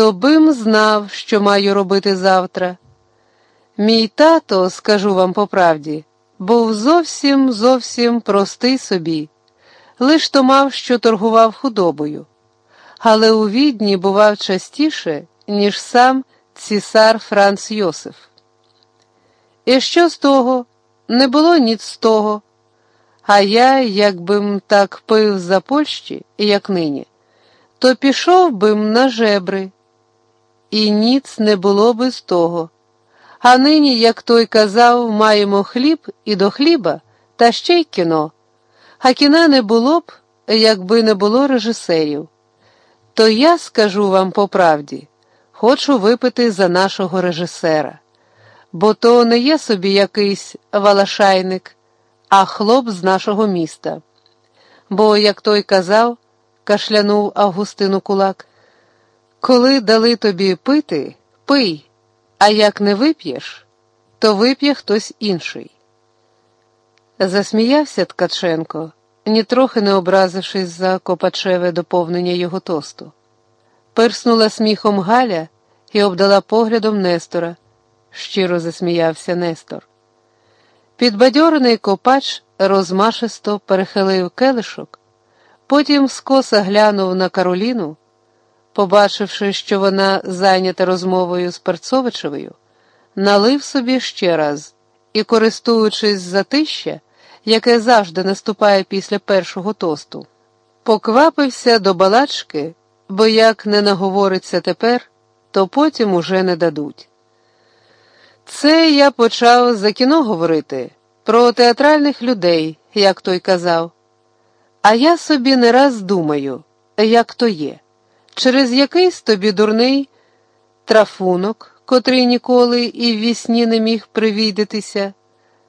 то бим знав, що маю робити завтра. Мій тато, скажу вам по правді, був зовсім зовсім простий собі, лиш то мав, що торгував худобою, але у відні бував частіше, ніж сам цісар Франц Йосиф. І що з того? Не було ніц з того. А я, якби так пив за Польщі, як нині, то пішов би м на жебри, і ніц не було би з того. А нині, як той казав, маємо хліб і до хліба, та ще й кіно. А кіна не було б, якби не було режисерів. То я скажу вам по правді, хочу випити за нашого режисера, бо то не є собі якийсь валашайник, а хлоп з нашого міста. Бо, як той казав, кашлянув Августину кулак, коли дали тобі пити, пий. А як не вип'єш, то вип'є хтось інший. Засміявся Ткаченко, нітрохи не образившись за копачеве доповнення його тосту. Пирснула сміхом Галя і обдала поглядом Нестора. Щиро засміявся Нестор. Підбадьорений копач розмашисто перехилив келишок, потім скоса глянув на Кароліну. Побачивши, що вона зайнята розмовою з Перцовичевою, налив собі ще раз і, користуючись затища, яке завжди наступає після першого тосту, поквапився до балачки, бо як не наговориться тепер, то потім уже не дадуть. Це я почав за кіно говорити, про театральних людей, як той казав. А я собі не раз думаю, як то є через якийсь тобі дурний трафунок, котрий ніколи і в вісні не міг привідатися,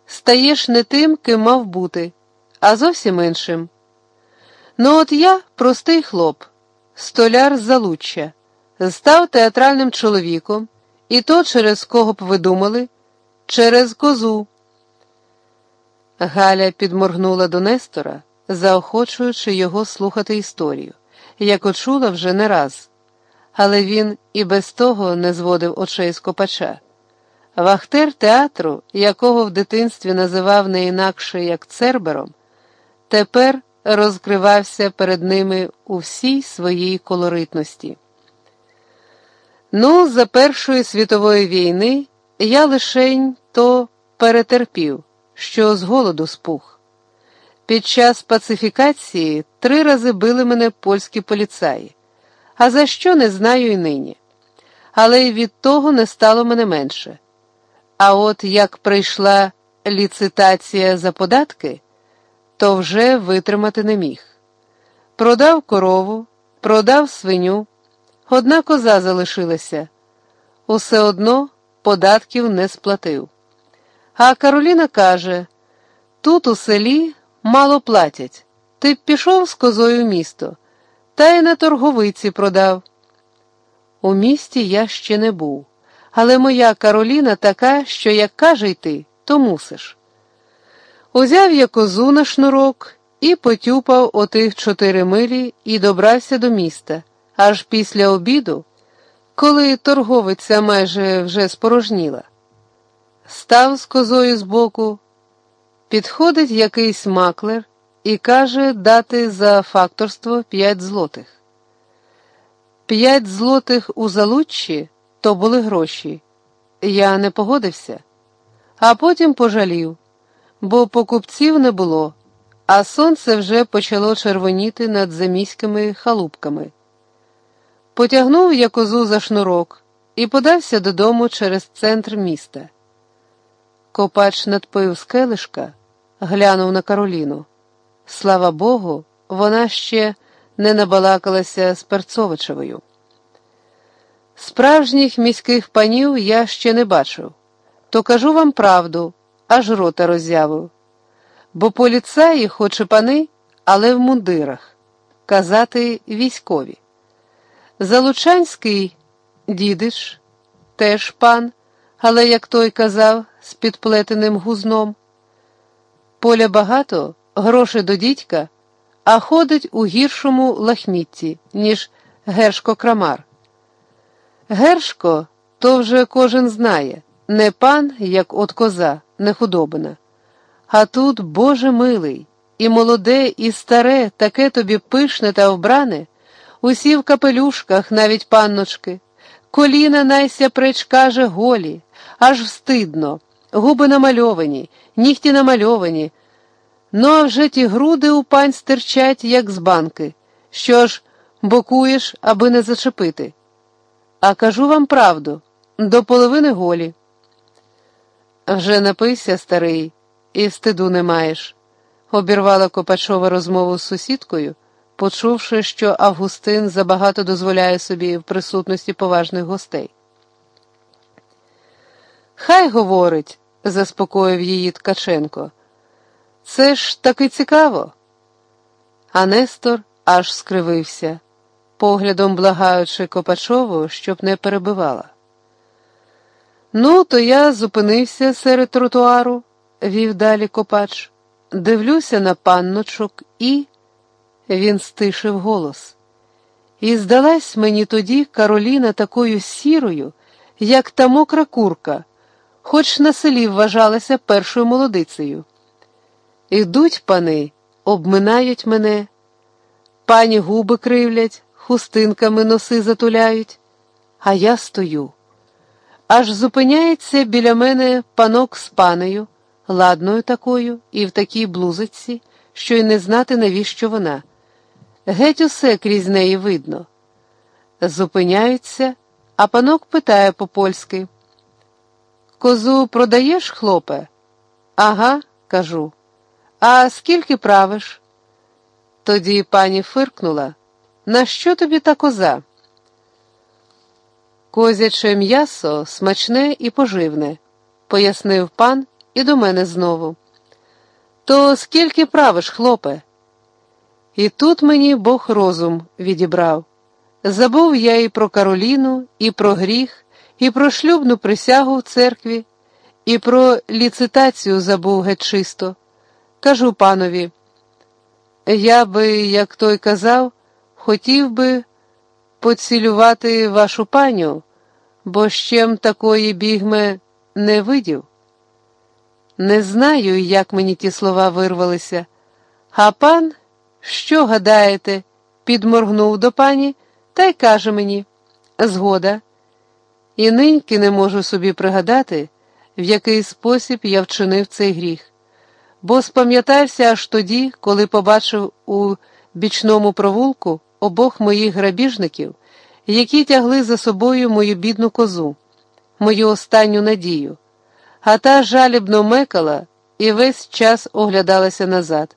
стаєш не тим, ким мав бути, а зовсім іншим. Ну, от я простий хлоп, столяр залуччя, став театральним чоловіком, і то через кого б ви думали, через козу. Галя підморгнула до Нестора, заохочуючи його слухати історію як очула вже не раз, але він і без того не зводив очей з копача. Вахтер театру, якого в дитинстві називав не інакше як Цербером, тепер розкривався перед ними у всій своїй колоритності. Ну, за Першої світової війни я лишень то перетерпів, що з голоду спух. Під час пацифікації три рази били мене польські поліцаї, а за що не знаю і нині. Але й від того не стало мене менше. А от як прийшла ліцитація за податки, то вже витримати не міг. Продав корову, продав свиню, одна коза залишилася, усе одно податків не сплатив. А Кароліна каже: тут у селі мало платять. Ти б пішов з козою в місто, та й на торговиці продав. У місті я ще не був, але моя Кароліна така, що як каже йти, то мусиш. Узяв я козу на шнурок і потюпав отих чотири милі і добрався до міста, аж після обіду, коли торговиця майже вже спорожніла. Став з козою збоку, Підходить якийсь маклер і каже дати за факторство п'ять злотих. П'ять злотих у залуччі то були гроші. Я не погодився, а потім пожалів, бо покупців не було, а сонце вже почало червоніти над заміськими халупками. Потягнув я козу за шнурок і подався додому через центр міста. Копач надпив з келишка глянув на Кароліну. Слава Богу, вона ще не набалакалася з Перцовичевою. Справжніх міських панів я ще не бачив, то кажу вам правду, аж рота роззявив. Бо поліцаї, хоч і пани, але в мундирах, казати військові. Залучанський дідич, теж пан, але, як той казав, з підплетеним гузном. Поля багато, грошей до дідька, а ходить у гіршому лахмітті, ніж Гершко Крамар. Гершко то вже кожен знає, не пан, як от коза, не худобина. А тут, Боже милий, і молоде, і старе, таке тобі пишне та вбране, усі в капелюшках, навіть панночки, коліна найся преч каже голі, аж встидно, губи намальовані, нігті намальовані. Ну, а вже ті груди у пань стирчать, як з банки, що ж бокуєш, аби не зачепити. А кажу вам правду, до половини голі. Вже напився, старий, і стиду не маєш, обірвала Копачова розмову з сусідкою, почувши, що Августин забагато дозволяє собі в присутності поважних гостей. Хай говорить, заспокоїв її Ткаченко. Це ж таки цікаво. А Нестор аж скривився, поглядом благаючи Копачову, щоб не перебивала. Ну, то я зупинився серед тротуару, вів далі Копач, дивлюся на панночок і. Він стишив голос. І здалась мені тоді Кароліна такою сірою, як та мокра курка, хоч на селі вважалася першою молодицею. Ідуть пани, обминають мене, пані губи кривлять, хустинками носи затуляють, а я стою. Аж зупиняється біля мене панок з панею, ладною такою, і в такій блузиці, що й не знати, навіщо вона. Геть усе крізь неї видно. Зупиняються, а панок питає по польськи. Козу продаєш, хлопе? Ага, кажу. А скільки правиш? Тоді пані фиркнула. На що тобі та коза? Козяче м'ясо смачне і поживне, пояснив пан і до мене знову. То скільки правиш, хлопе? І тут мені Бог розум відібрав. Забув я і про Кароліну, і про гріх, і про шлюбну присягу в церкві, і про ліцитацію забув геть чисто. Кажу панові, я би, як той казав, хотів би поцілювати вашу паню, бо щем такої бігме не видів. Не знаю, як мені ті слова вирвалися, а пан, що гадаєте, підморгнув до пані та й каже мені згода. І ниньки не можу собі пригадати, в який спосіб я вчинив цей гріх бо спам'ятався аж тоді, коли побачив у бічному провулку обох моїх грабіжників, які тягли за собою мою бідну козу, мою останню надію, а та жалібно мекала і весь час оглядалася назад.